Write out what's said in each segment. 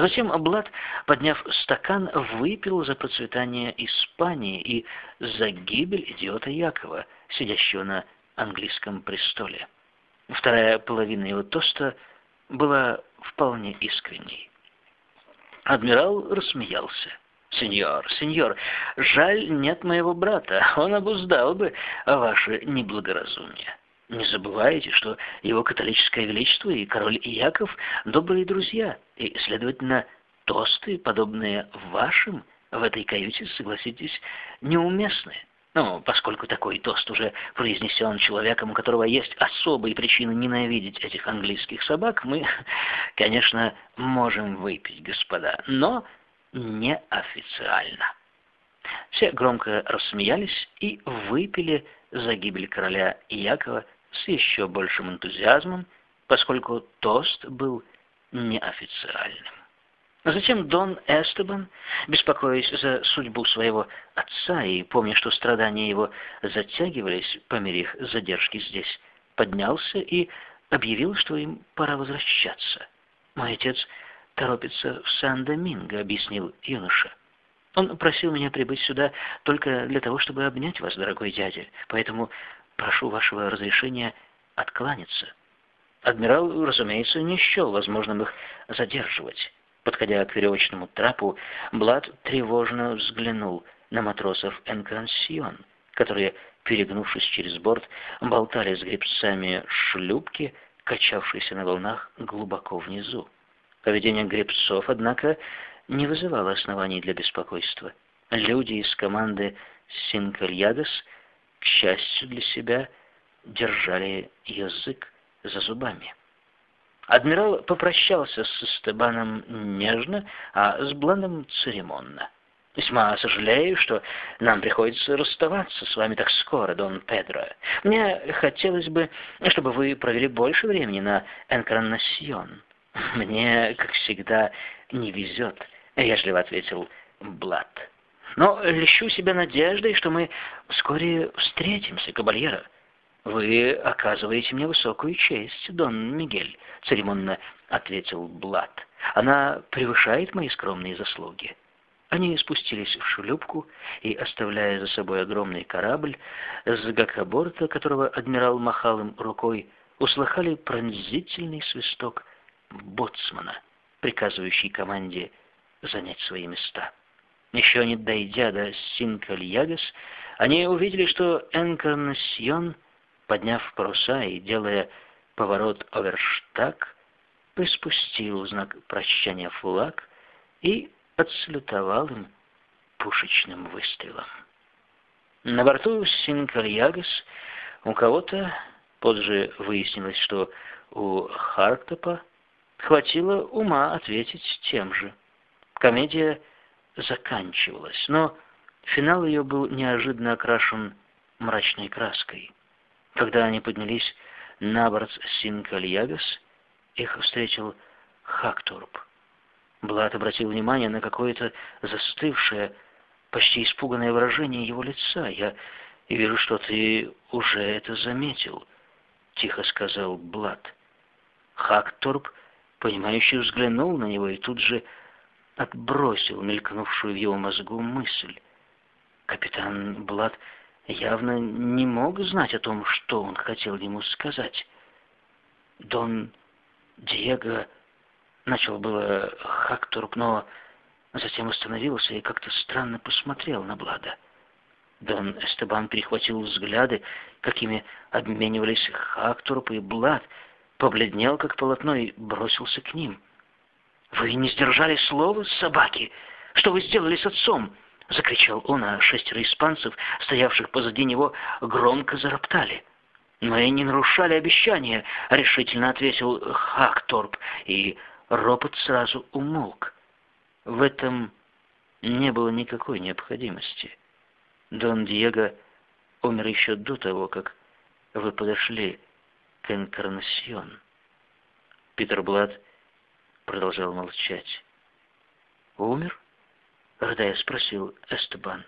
Затем Блад, подняв стакан, выпил за процветание Испании и за гибель идиота Якова, сидящего на английском престоле. Вторая половина его тоста была вполне искренней. Адмирал рассмеялся. «Сеньор, сеньор, жаль, нет моего брата, он обуздал бы ваше неблагоразумие. Не забывайте, что его католическое величество и король Иаков – добрые друзья, и, следовательно, тосты, подобные вашим, в этой каюте, согласитесь, неуместны. Ну, поскольку такой тост уже произнесен человеком, у которого есть особые причины ненавидеть этих английских собак, мы, конечно, можем выпить, господа, но неофициально. Все громко рассмеялись и выпили за гибель короля Якова с еще большим энтузиазмом, поскольку тост был неофициальным. Затем Дон Эстебан, беспокоясь за судьбу своего отца и помня, что страдания его затягивались по мере их задержки здесь, поднялся и объявил, что им пора возвращаться. «Мой отец торопится в Сан-Доминго», — объяснил юноша. «Он просил меня прибыть сюда только для того, чтобы обнять вас, дорогой дядя, поэтому прошу вашего разрешения откланяться». Адмирал, разумеется, не счел возможным их задерживать. Подходя к веревочному трапу, Блад тревожно взглянул на матросов Энкансион, которые, перегнувшись через борт, болтали с гребцами шлюпки, качавшейся на волнах глубоко внизу. Поведение гребцов, однако, не вызывало оснований для беспокойства. Люди из команды Синкальядес, к счастью для себя, держали язык за зубами. Адмирал попрощался с Стебаном нежно, а с Бландом церемонно. «Весьма сожалею, что нам приходится расставаться с вами так скоро, Дон Педро. Мне хотелось бы, чтобы вы провели больше времени на Энкарнасьон. Мне, как всегда, не везет», — вежливо ответил Блад. «Но лещу себя надеждой, что мы вскоре встретимся, кабальера». «Вы оказываете мне высокую честь, Дон Мигель», — церемонно ответил Блад. «Она превышает мои скромные заслуги». Они спустились в шлюпку и, оставляя за собой огромный корабль, с гакоборта, которого адмирал махал им рукой, услыхали пронзительный свисток боцмана, приказывающий команде занять свои места. Еще не дойдя до Синкальягас, они увидели, что Энкарнасьон — подняв паруса и делая поворот оверштаг, приспустил знак прощания флаг и отсалютовал им пушечным выстрелом. На борту Синкальягас у кого-то, позже выяснилось, что у Харктопа, хватило ума ответить тем же. Комедия заканчивалась, но финал ее был неожиданно окрашен мрачной краской. Когда они поднялись на борт Синкальягас, их встретил Хактурп. Блад обратил внимание на какое-то застывшее, почти испуганное выражение его лица. «Я вижу, что ты уже это заметил», — тихо сказал Блад. Хакторп, понимающе взглянул на него и тут же отбросил мелькнувшую в его мозгу мысль. Капитан Блад явно не мог знать о том, что он хотел ему сказать. Дон Диего начал было Хактурп, но затем остановился и как-то странно посмотрел на Блада. Дон Эстебан перехватил взгляды, какими обменивались Хактурп и Блад, побледнел, как полотно, и бросился к ним. «Вы не сдержали слова, собаки? Что вы сделали с отцом?» — закричал он, а шестеро испанцев, стоявших позади него, громко зароптали. «Мы не нарушали обещания», — решительно ответил Хакторп, и ропот сразу умолк. В этом не было никакой необходимости. Дон Диего умер еще до того, как вы подошли к Энкарнасьон. Питер Блад продолжал молчать. «Умер?» рыдая спросил Эстебан.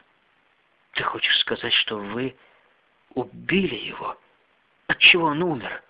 «Ты хочешь сказать, что вы убили его? Отчего он умер?»